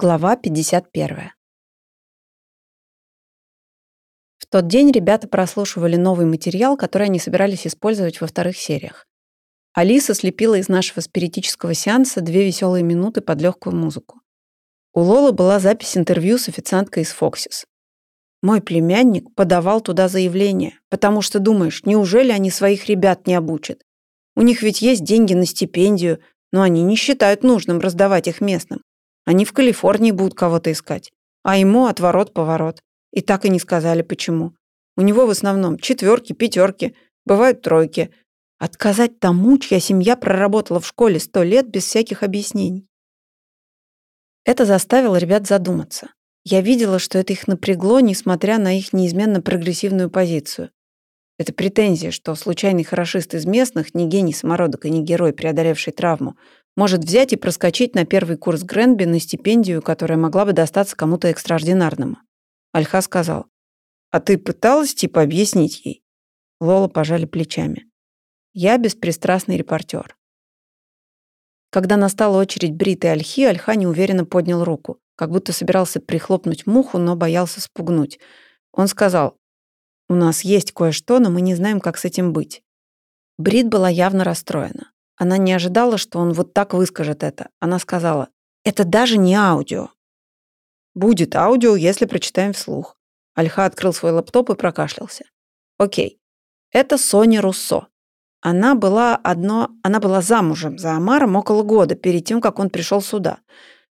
Глава 51. В тот день ребята прослушивали новый материал, который они собирались использовать во вторых сериях. Алиса слепила из нашего спиритического сеанса две веселые минуты под легкую музыку. У Лолы была запись интервью с официанткой из Фоксис. Мой племянник подавал туда заявление, потому что думаешь, неужели они своих ребят не обучат? У них ведь есть деньги на стипендию, но они не считают нужным раздавать их местным. Они в Калифорнии будут кого-то искать. А ему отворот-поворот. И так и не сказали, почему. У него в основном четверки, пятерки, бывают тройки. Отказать тому, чья семья проработала в школе сто лет без всяких объяснений. Это заставило ребят задуматься. Я видела, что это их напрягло, несмотря на их неизменно прогрессивную позицию. Это претензия, что случайный хорошист из местных, не гений самородок и не герой, преодолевший травму, может взять и проскочить на первый курс Гренби на стипендию, которая могла бы достаться кому-то экстраординарному. Альха сказал, «А ты пыталась типа объяснить ей?» Лола пожали плечами. «Я беспристрастный репортер». Когда настала очередь бритой Альхи, Альха неуверенно поднял руку, как будто собирался прихлопнуть муху, но боялся спугнуть. Он сказал, «У нас есть кое-что, но мы не знаем, как с этим быть». Брит была явно расстроена. Она не ожидала, что он вот так выскажет это. Она сказала, это даже не аудио. Будет аудио, если прочитаем вслух. Альха открыл свой лаптоп и прокашлялся. Окей. Это Соня Руссо. Она была одно, она была замужем за Амаром около года перед тем, как он пришел сюда.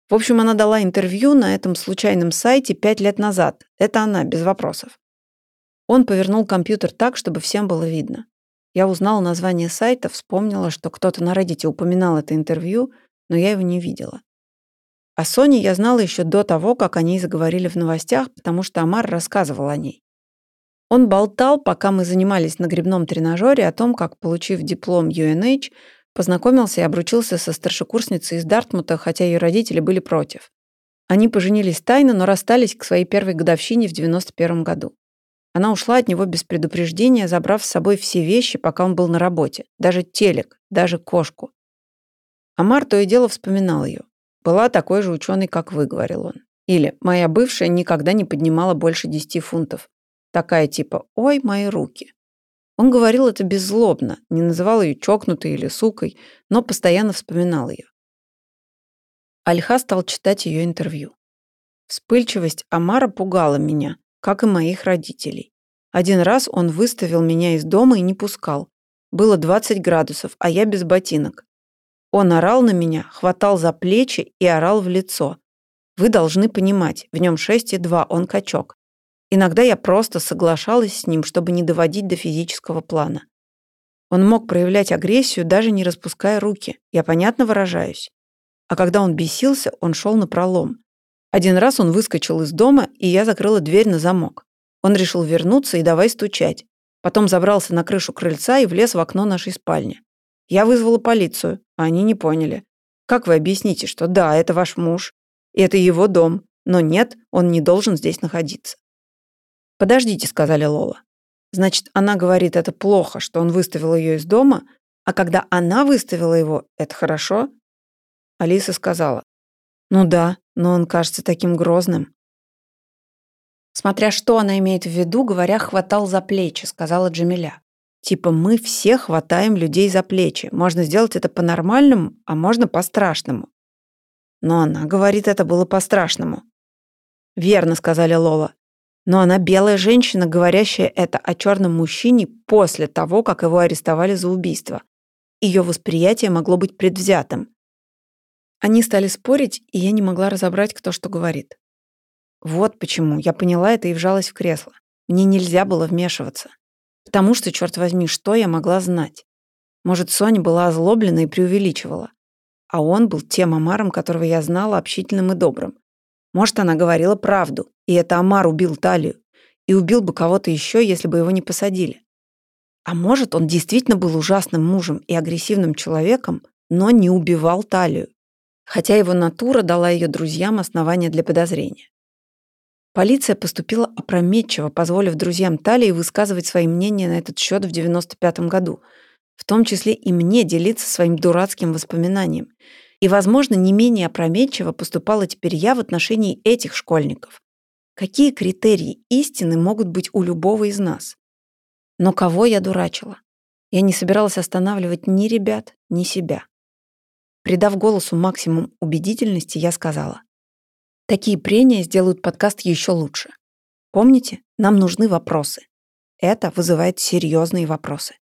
В общем, она дала интервью на этом случайном сайте пять лет назад. Это она, без вопросов. Он повернул компьютер так, чтобы всем было видно. Я узнала название сайта, вспомнила, что кто-то на Reddit упоминал это интервью, но я его не видела. О Соне я знала еще до того, как о ней заговорили в новостях, потому что Амар рассказывал о ней. Он болтал, пока мы занимались на грибном тренажере, о том, как, получив диплом UNH, познакомился и обручился со старшекурсницей из Дартмута, хотя ее родители были против. Они поженились тайно, но расстались к своей первой годовщине в 91 году. Она ушла от него без предупреждения, забрав с собой все вещи, пока он был на работе. Даже телек, даже кошку. Амар то и дело вспоминал ее. «Была такой же ученый, как вы», — говорил он. Или «Моя бывшая никогда не поднимала больше 10 фунтов». Такая типа «Ой, мои руки». Он говорил это беззлобно, не называл ее чокнутой или сукой, но постоянно вспоминал ее. Альха стал читать ее интервью. Вспыльчивость Амара пугала меня, как и моих родителей. Один раз он выставил меня из дома и не пускал. Было 20 градусов, а я без ботинок. Он орал на меня, хватал за плечи и орал в лицо. Вы должны понимать, в нем 6,2, он качок. Иногда я просто соглашалась с ним, чтобы не доводить до физического плана. Он мог проявлять агрессию, даже не распуская руки. Я понятно выражаюсь. А когда он бесился, он шел на пролом. Один раз он выскочил из дома, и я закрыла дверь на замок. Он решил вернуться и давай стучать. Потом забрался на крышу крыльца и влез в окно нашей спальни. Я вызвала полицию, а они не поняли. Как вы объясните, что да, это ваш муж, и это его дом, но нет, он не должен здесь находиться? «Подождите», — сказали Лола. Значит, она говорит, это плохо, что он выставил ее из дома, а когда она выставила его, это хорошо? Алиса сказала, ну да, но он кажется таким грозным. Смотря что она имеет в виду, говоря, хватал за плечи, сказала Джамиля. Типа мы все хватаем людей за плечи. Можно сделать это по-нормальному, а можно по-страшному. Но она говорит, это было по-страшному. Верно, сказали Лола. Но она белая женщина, говорящая это о черном мужчине после того, как его арестовали за убийство. Ее восприятие могло быть предвзятым. Они стали спорить, и я не могла разобрать, кто что говорит. Вот почему я поняла это и вжалась в кресло. Мне нельзя было вмешиваться. Потому что, черт возьми, что я могла знать? Может, Соня была озлоблена и преувеличивала. А он был тем Амаром, которого я знала, общительным и добрым. Может, она говорила правду, и это Амар убил Талию. И убил бы кого-то еще, если бы его не посадили. А может, он действительно был ужасным мужем и агрессивным человеком, но не убивал Талию хотя его натура дала ее друзьям основания для подозрения. Полиция поступила опрометчиво, позволив друзьям Талии высказывать свои мнения на этот счет в 95 году, в том числе и мне делиться своим дурацким воспоминанием. И, возможно, не менее опрометчиво поступала теперь я в отношении этих школьников. Какие критерии истины могут быть у любого из нас? Но кого я дурачила? Я не собиралась останавливать ни ребят, ни себя. Придав голосу максимум убедительности, я сказала. Такие прения сделают подкаст еще лучше. Помните, нам нужны вопросы. Это вызывает серьезные вопросы.